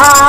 Ah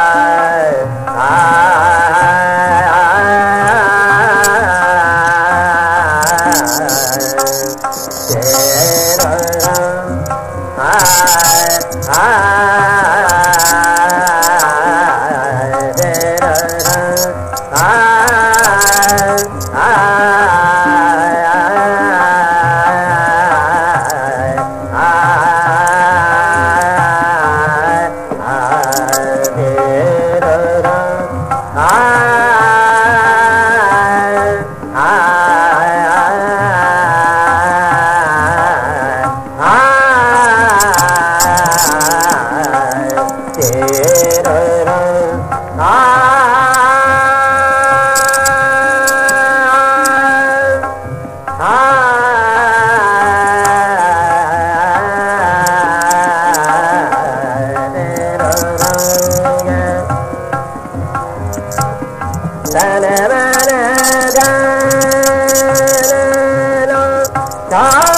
ता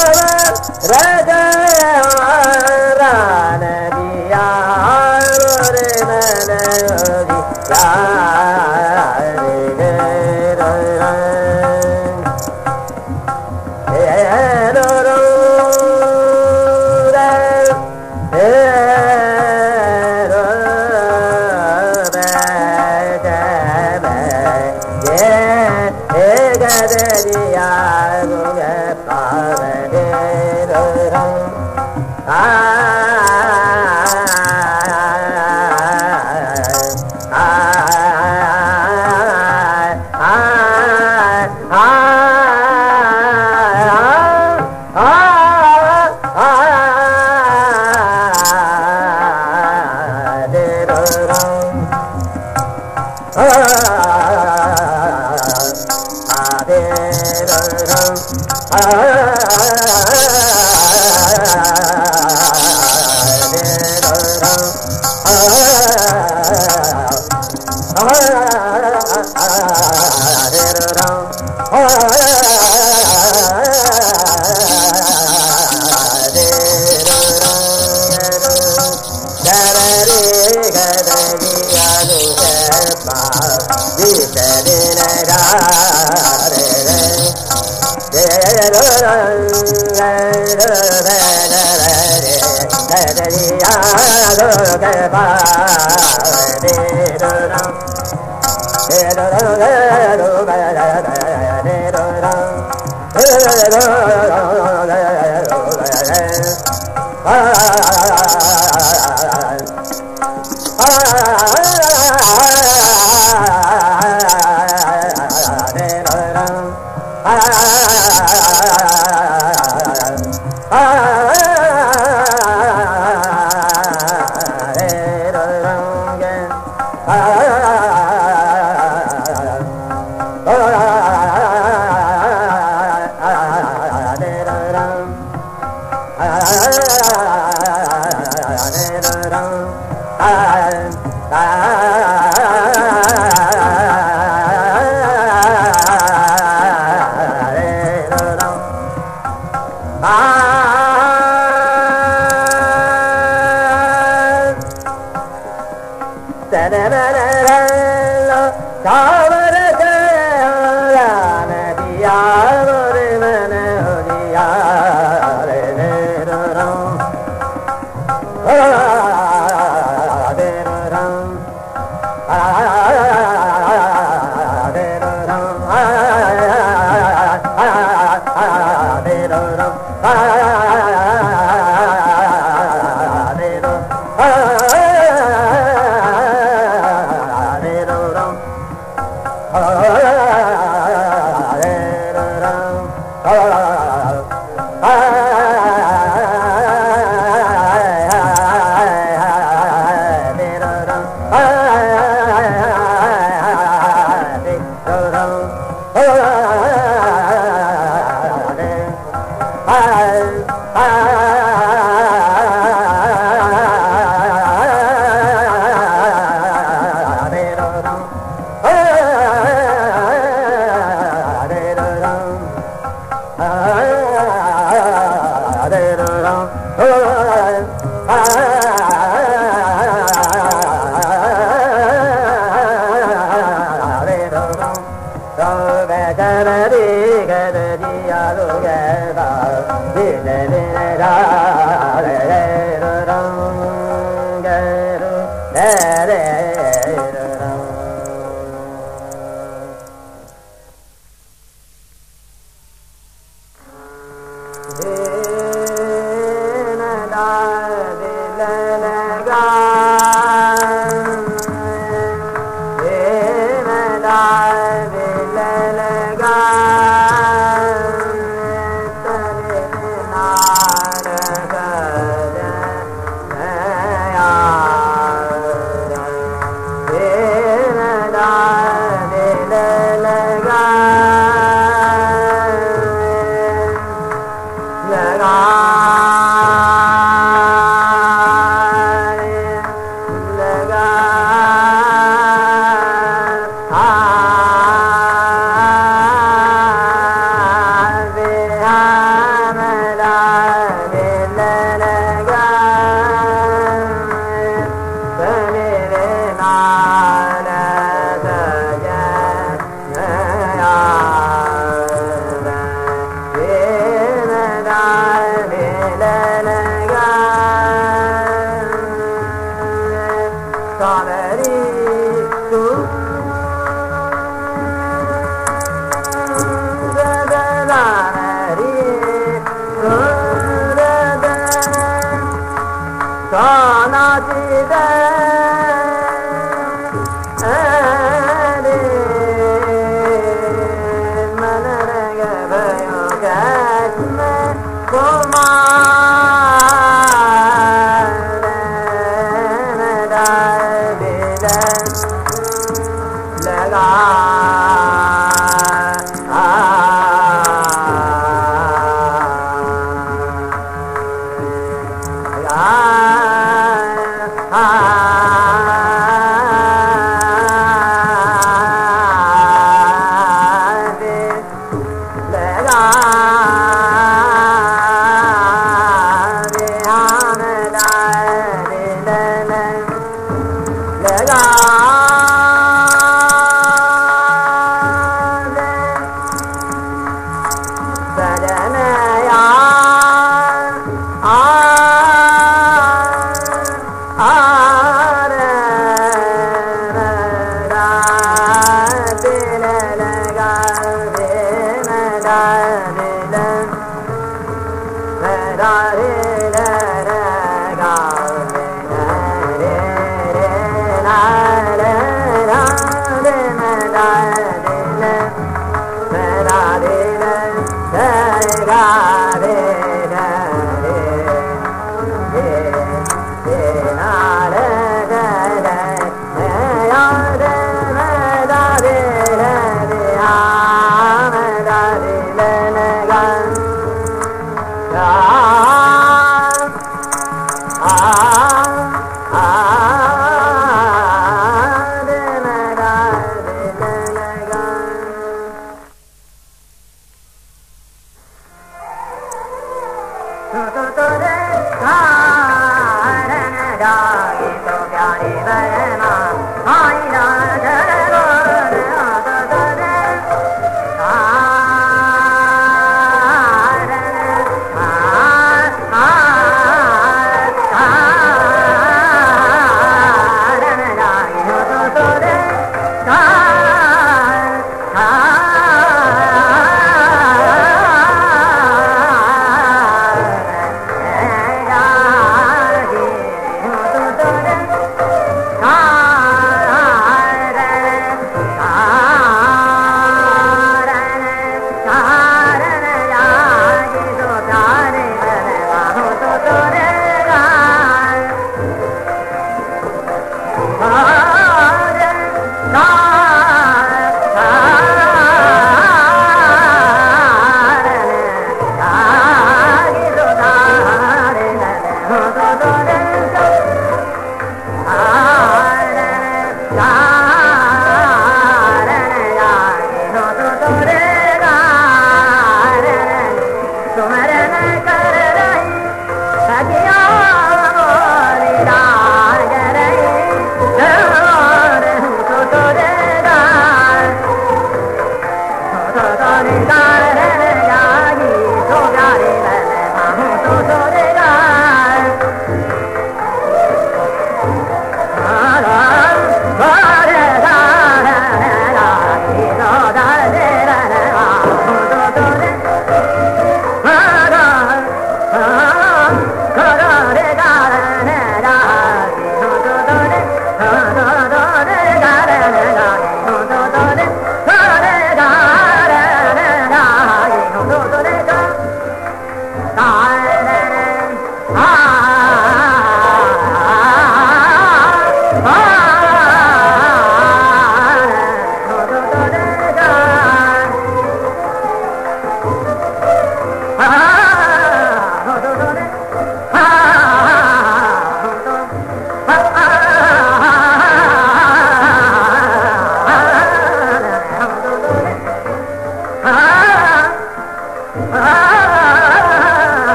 Ah ah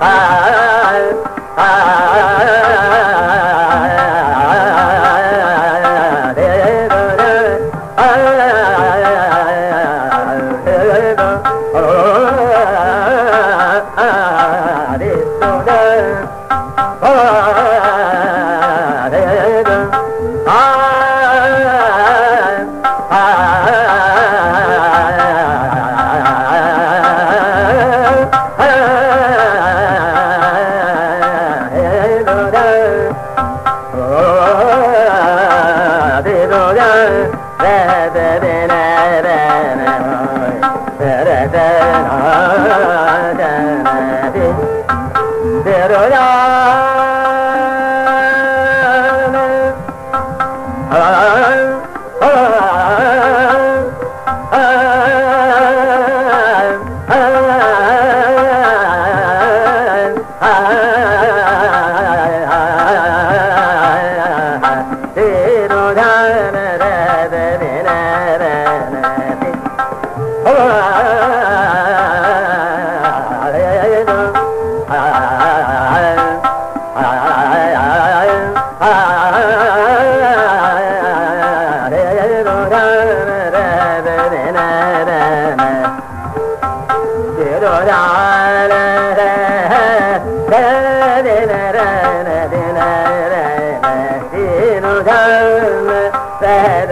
Bye. Hare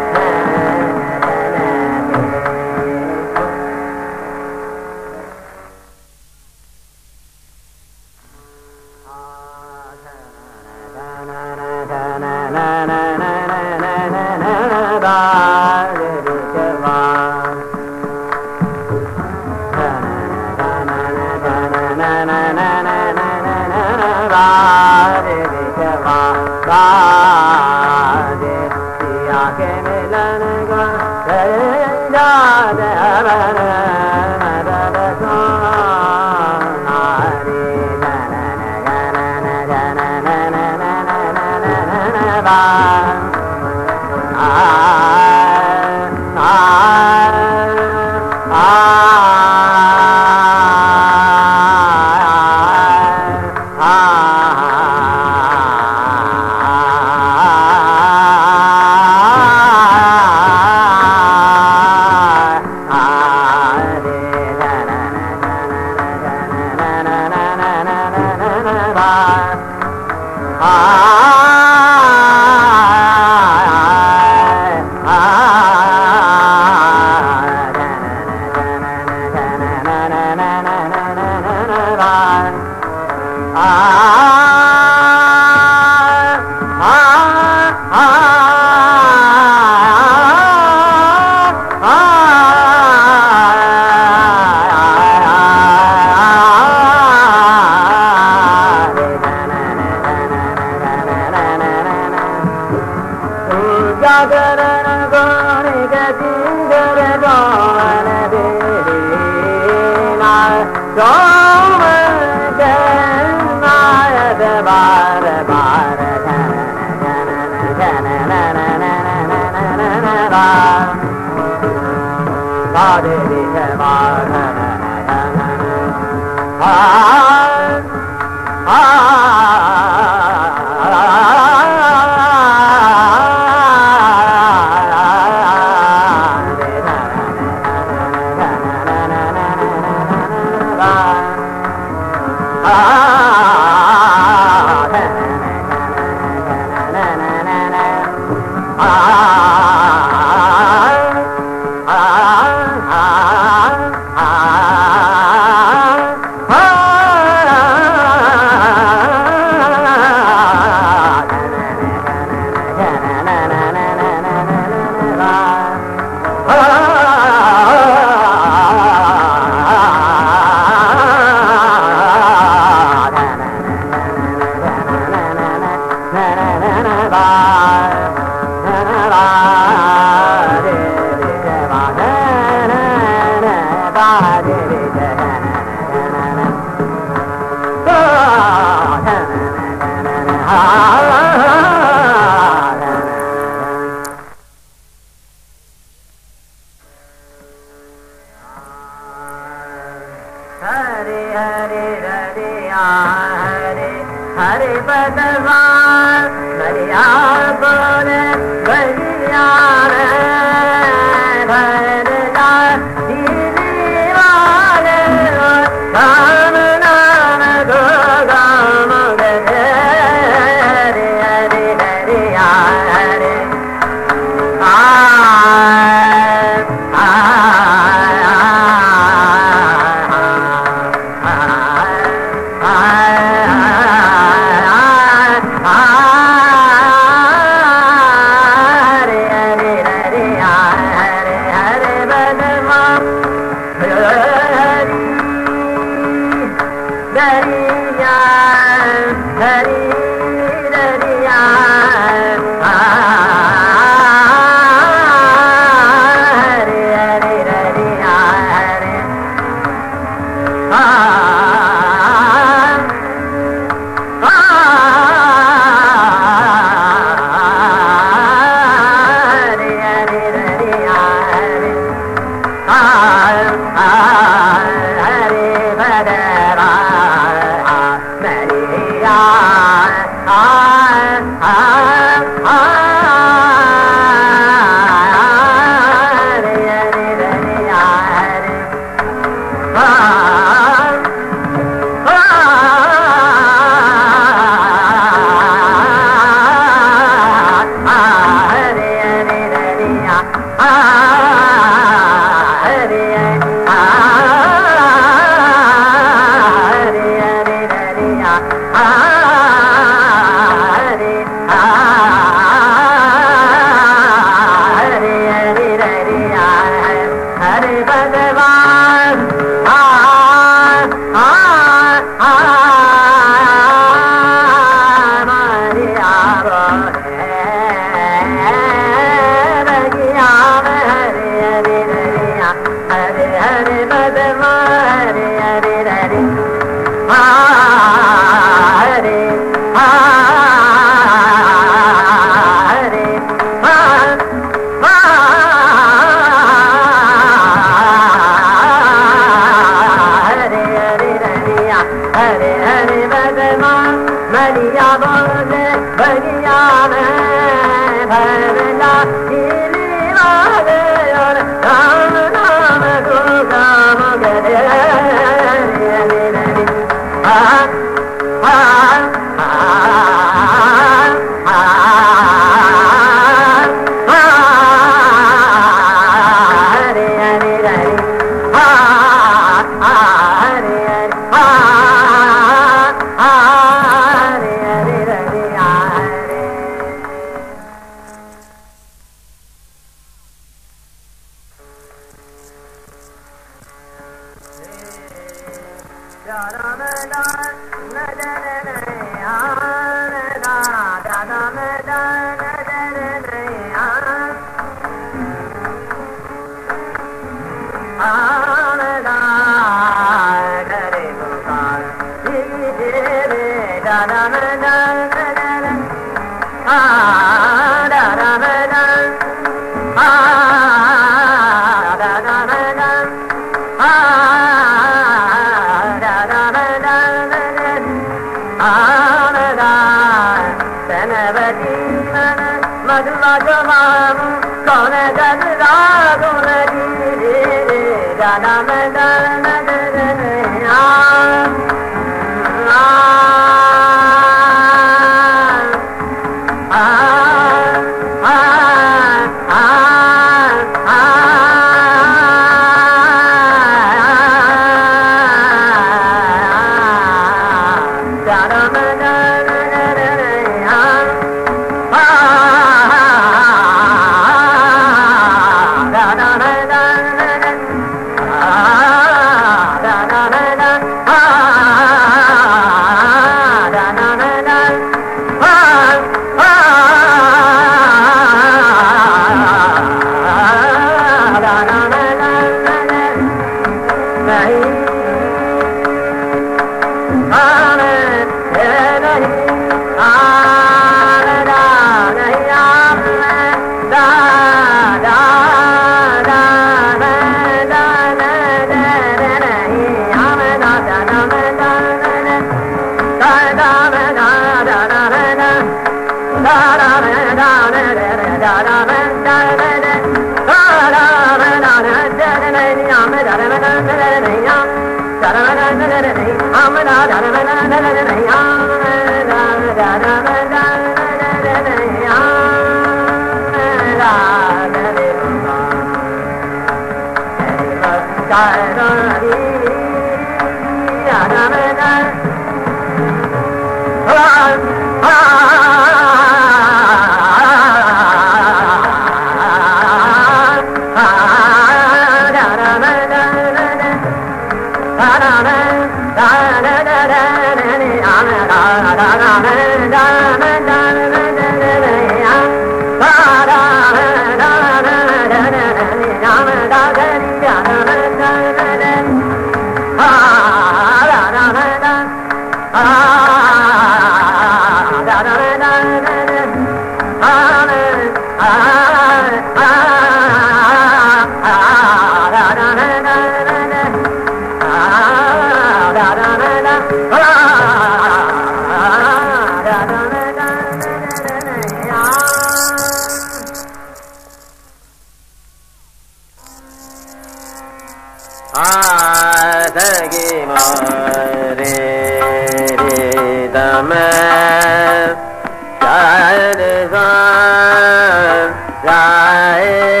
gi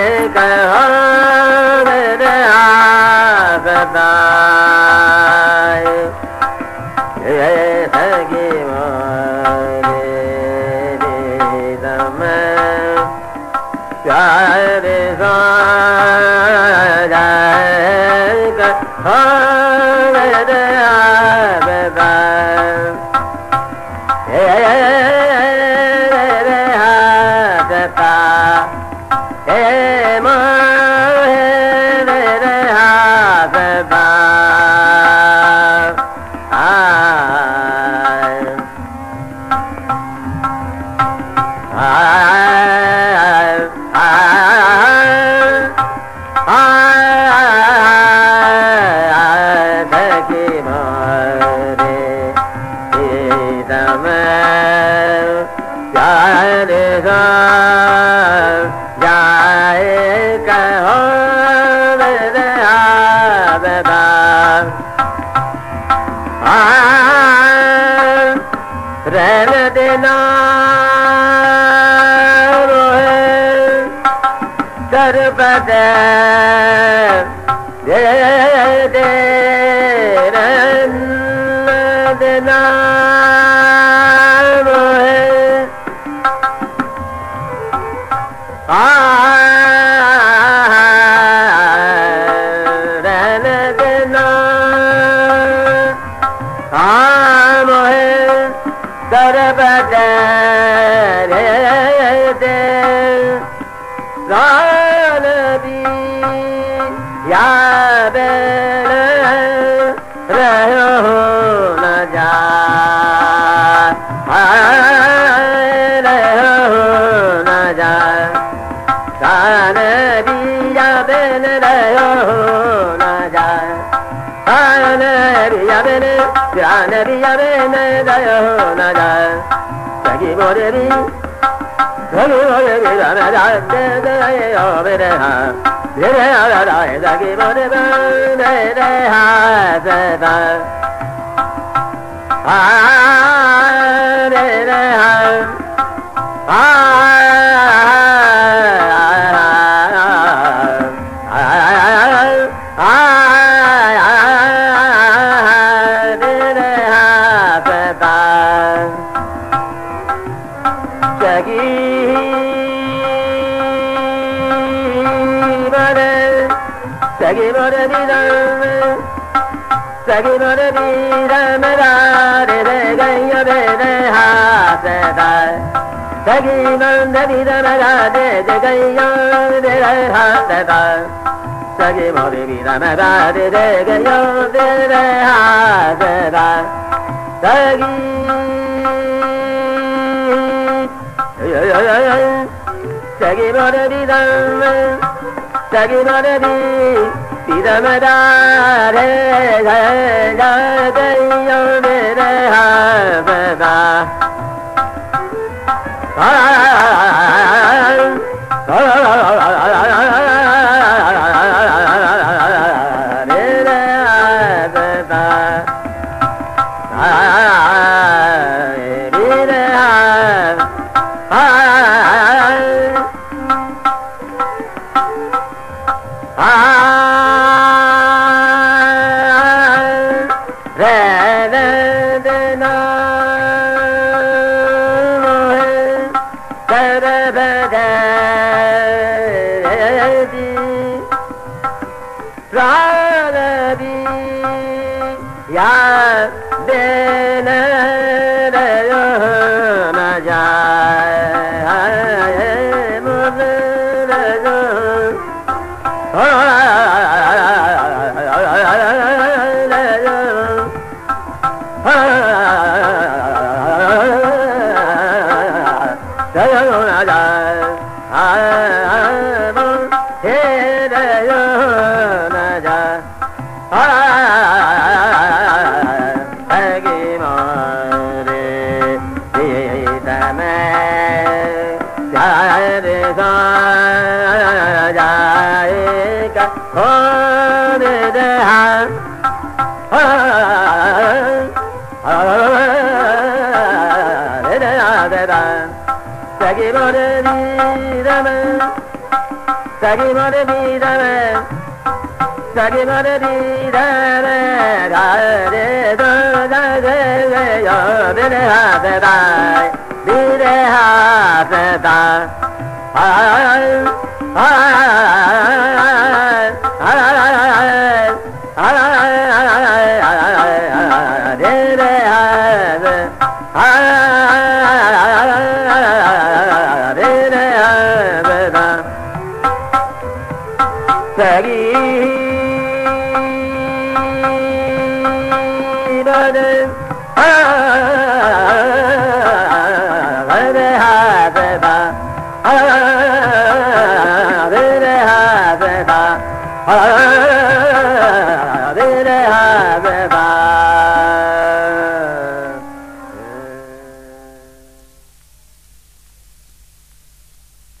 दरब ne bi ya be ne da yo na da ya ki bo de bi do lu lo ye bi da na da de de ye yo be de ha de de ya da da ye da ki bo de ba de de ha se da ha de de ha ha सगी मोरे री राम सगे मोरे री राम रे रे गैया रे रे हाथ दाय सगी नंद री राम राजे जे गैया रे हाथ दाय सगे मोरे री राम रे गैया रे रे हाथ दाय सगी सगे मोरे री राम தகிமரதி திரமதாரே கையம் வேற ஆ ha sari ma re di da re sari ma re di da re ga re, do ga re re, yo, re re, ha, re, da, di, re, ha, re, da. Ha ha ha